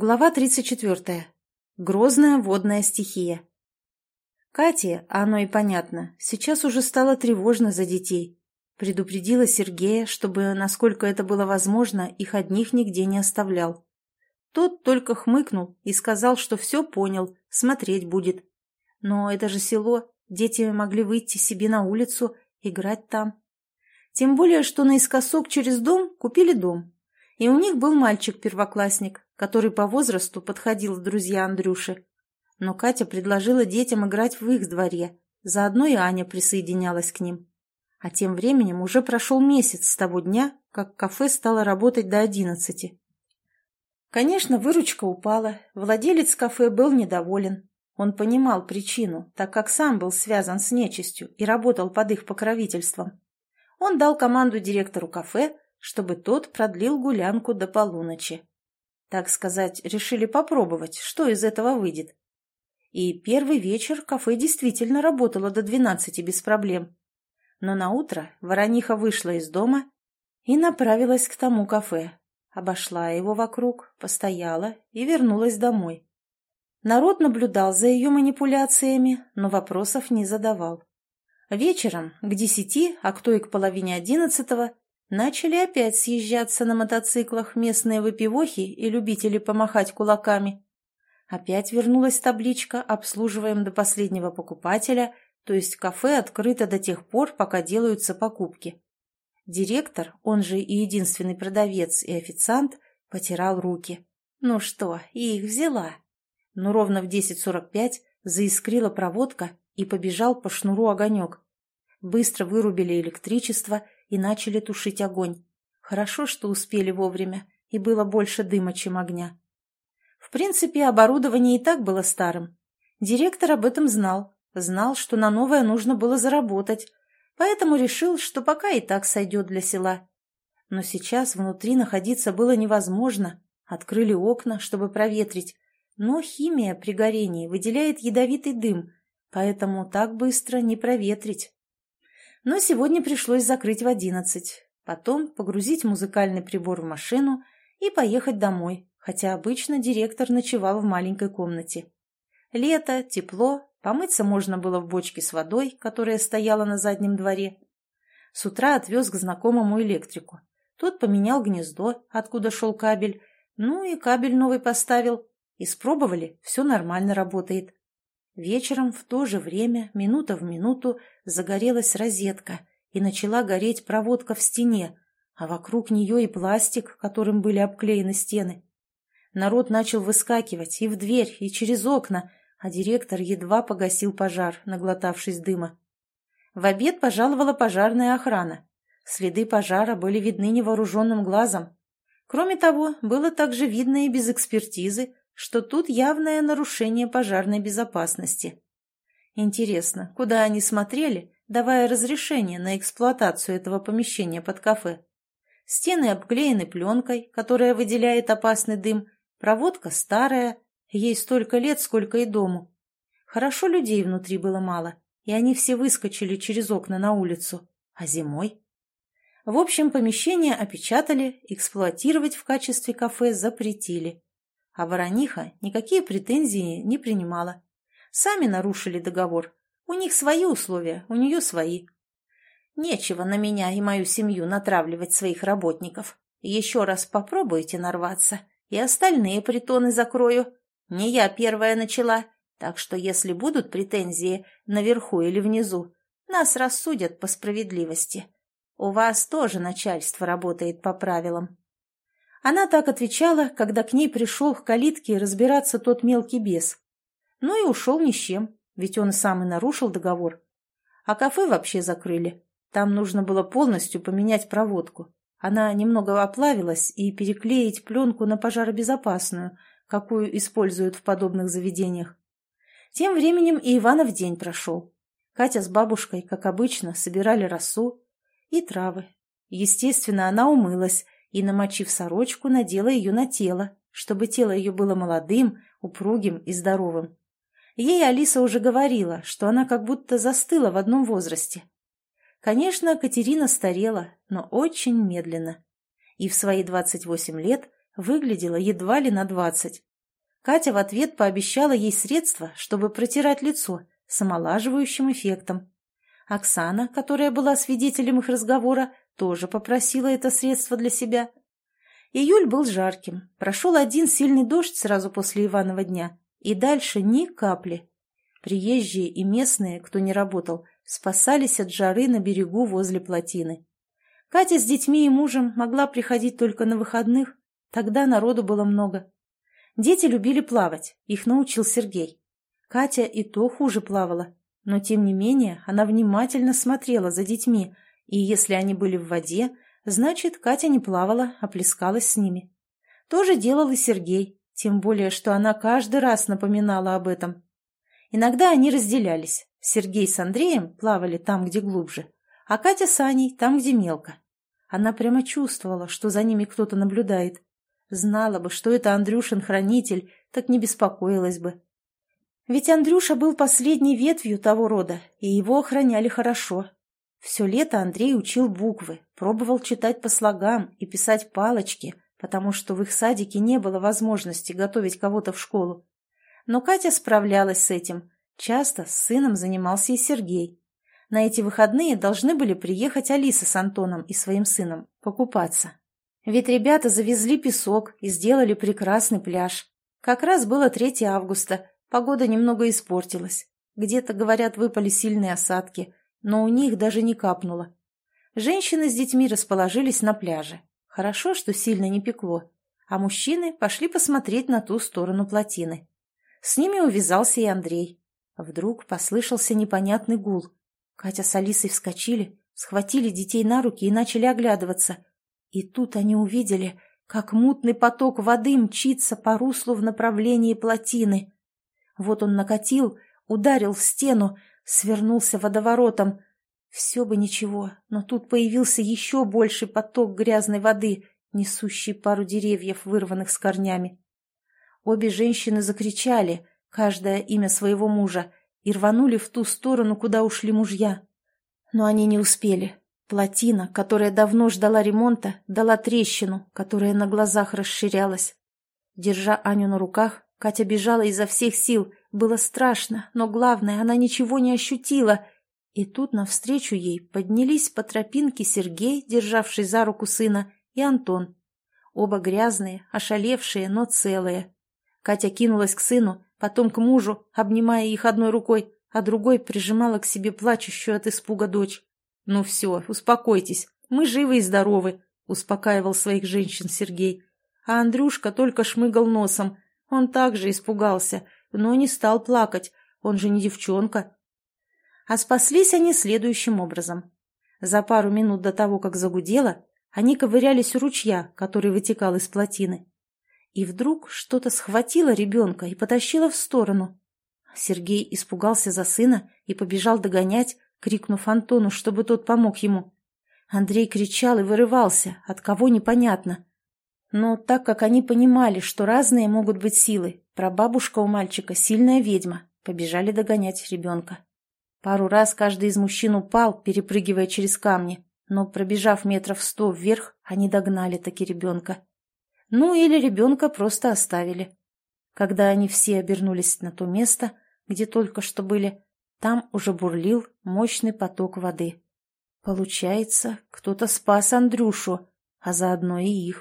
Глава 34. Грозная водная стихия. Кате, оно и понятно, сейчас уже стало тревожно за детей. Предупредила Сергея, чтобы, насколько это было возможно, их одних нигде не оставлял. Тот только хмыкнул и сказал, что все понял, смотреть будет. Но это же село, дети могли выйти себе на улицу, играть там. Тем более, что наискосок через дом купили дом. И у них был мальчик-первоклассник, который по возрасту подходил в друзья Андрюши. Но Катя предложила детям играть в их дворе, заодно и Аня присоединялась к ним. А тем временем уже прошел месяц с того дня, как кафе стало работать до одиннадцати. Конечно, выручка упала, владелец кафе был недоволен. Он понимал причину, так как сам был связан с нечистью и работал под их покровительством. Он дал команду директору кафе, чтобы тот продлил гулянку до полуночи. Так сказать, решили попробовать, что из этого выйдет. И первый вечер кафе действительно работало до двенадцати без проблем. Но на утро Ворониха вышла из дома и направилась к тому кафе. Обошла его вокруг, постояла и вернулась домой. Народ наблюдал за ее манипуляциями, но вопросов не задавал. Вечером, к десяти, а кто и к половине одиннадцатого, Начали опять съезжаться на мотоциклах местные выпивохи и любители помахать кулаками. Опять вернулась табличка «Обслуживаем до последнего покупателя», то есть кафе открыто до тех пор, пока делаются покупки. Директор, он же и единственный продавец и официант, потирал руки. Ну что, и их взяла. Но ровно в 10.45 заискрила проводка и побежал по шнуру огонек. Быстро вырубили электричество – и начали тушить огонь. Хорошо, что успели вовремя, и было больше дыма, чем огня. В принципе, оборудование и так было старым. Директор об этом знал, знал, что на новое нужно было заработать, поэтому решил, что пока и так сойдет для села. Но сейчас внутри находиться было невозможно. Открыли окна, чтобы проветрить, но химия при горении выделяет ядовитый дым, поэтому так быстро не проветрить но сегодня пришлось закрыть в одиннадцать, потом погрузить музыкальный прибор в машину и поехать домой, хотя обычно директор ночевал в маленькой комнате. Лето, тепло, помыться можно было в бочке с водой, которая стояла на заднем дворе. С утра отвез к знакомому электрику. Тот поменял гнездо, откуда шел кабель, ну и кабель новый поставил. Испробовали, все нормально работает. Вечером в то же время, минута в минуту, загорелась розетка и начала гореть проводка в стене, а вокруг нее и пластик, которым были обклеены стены. Народ начал выскакивать и в дверь, и через окна, а директор едва погасил пожар, наглотавшись дыма. В обед пожаловала пожарная охрана. Следы пожара были видны невооруженным глазом. Кроме того, было также видно и без экспертизы, что тут явное нарушение пожарной безопасности. Интересно, куда они смотрели, давая разрешение на эксплуатацию этого помещения под кафе? Стены обклеены пленкой, которая выделяет опасный дым, проводка старая, ей столько лет, сколько и дому. Хорошо людей внутри было мало, и они все выскочили через окна на улицу. А зимой? В общем, помещение опечатали, эксплуатировать в качестве кафе запретили а Ворониха никакие претензии не принимала. Сами нарушили договор. У них свои условия, у нее свои. Нечего на меня и мою семью натравливать своих работников. Еще раз попробуйте нарваться, и остальные притоны закрою. Не я первая начала, так что если будут претензии наверху или внизу, нас рассудят по справедливости. У вас тоже начальство работает по правилам. Она так отвечала, когда к ней пришел к калитке разбираться тот мелкий бес. Ну и ушел ни с чем, ведь он сам и нарушил договор. А кафе вообще закрыли. Там нужно было полностью поменять проводку. Она немного оплавилась и переклеить пленку на пожаробезопасную, какую используют в подобных заведениях. Тем временем и Иванов день прошел. Катя с бабушкой, как обычно, собирали росу и травы. Естественно, она умылась и, намочив сорочку, надела ее на тело, чтобы тело ее было молодым, упругим и здоровым. Ей Алиса уже говорила, что она как будто застыла в одном возрасте. Конечно, Катерина старела, но очень медленно. И в свои 28 лет выглядела едва ли на двадцать. Катя в ответ пообещала ей средства, чтобы протирать лицо, с омолаживающим эффектом. Оксана, которая была свидетелем их разговора, тоже попросила это средство для себя. Июль был жарким, прошел один сильный дождь сразу после Иванова дня, и дальше ни капли. Приезжие и местные, кто не работал, спасались от жары на берегу возле плотины. Катя с детьми и мужем могла приходить только на выходных, тогда народу было много. Дети любили плавать, их научил Сергей. Катя и то хуже плавала, но тем не менее она внимательно смотрела за детьми, и если они были в воде, значит, Катя не плавала, а плескалась с ними. То же делал и Сергей, тем более, что она каждый раз напоминала об этом. Иногда они разделялись. Сергей с Андреем плавали там, где глубже, а Катя с Аней там, где мелко. Она прямо чувствовала, что за ними кто-то наблюдает. Знала бы, что это Андрюшин хранитель, так не беспокоилась бы. Ведь Андрюша был последней ветвью того рода, и его охраняли хорошо. Все лето Андрей учил буквы, пробовал читать по слогам и писать палочки, потому что в их садике не было возможности готовить кого-то в школу. Но Катя справлялась с этим. Часто с сыном занимался и Сергей. На эти выходные должны были приехать Алиса с Антоном и своим сыном покупаться. Ведь ребята завезли песок и сделали прекрасный пляж. Как раз было 3 августа, погода немного испортилась. Где-то, говорят, выпали сильные осадки, но у них даже не капнуло. Женщины с детьми расположились на пляже. Хорошо, что сильно не пекло. А мужчины пошли посмотреть на ту сторону плотины. С ними увязался и Андрей. Вдруг послышался непонятный гул. Катя с Алисой вскочили, схватили детей на руки и начали оглядываться. И тут они увидели, как мутный поток воды мчится по руслу в направлении плотины. Вот он накатил, ударил в стену, свернулся водоворотом. Все бы ничего, но тут появился еще больший поток грязной воды, несущий пару деревьев, вырванных с корнями. Обе женщины закричали, каждое имя своего мужа, и рванули в ту сторону, куда ушли мужья. Но они не успели. Плотина, которая давно ждала ремонта, дала трещину, которая на глазах расширялась. Держа Аню на руках, Катя бежала изо всех сил. Было страшно, но главное, она ничего не ощутила. И тут навстречу ей поднялись по тропинке Сергей, державший за руку сына, и Антон. Оба грязные, ошалевшие, но целые. Катя кинулась к сыну, потом к мужу, обнимая их одной рукой, а другой прижимала к себе плачущую от испуга дочь. «Ну все, успокойтесь, мы живы и здоровы», — успокаивал своих женщин Сергей. А Андрюшка только шмыгал носом. Он также испугался, но не стал плакать, он же не девчонка. А спаслись они следующим образом. За пару минут до того, как загудело, они ковырялись у ручья, который вытекал из плотины. И вдруг что-то схватило ребенка и потащило в сторону. Сергей испугался за сына и побежал догонять, крикнув Антону, чтобы тот помог ему. Андрей кричал и вырывался, от кого непонятно. Но так как они понимали, что разные могут быть силы, прабабушка у мальчика сильная ведьма, побежали догонять ребенка. Пару раз каждый из мужчин упал, перепрыгивая через камни, но, пробежав метров сто вверх, они догнали таки ребенка. Ну или ребенка просто оставили. Когда они все обернулись на то место, где только что были, там уже бурлил мощный поток воды. Получается, кто-то спас Андрюшу, а заодно и их.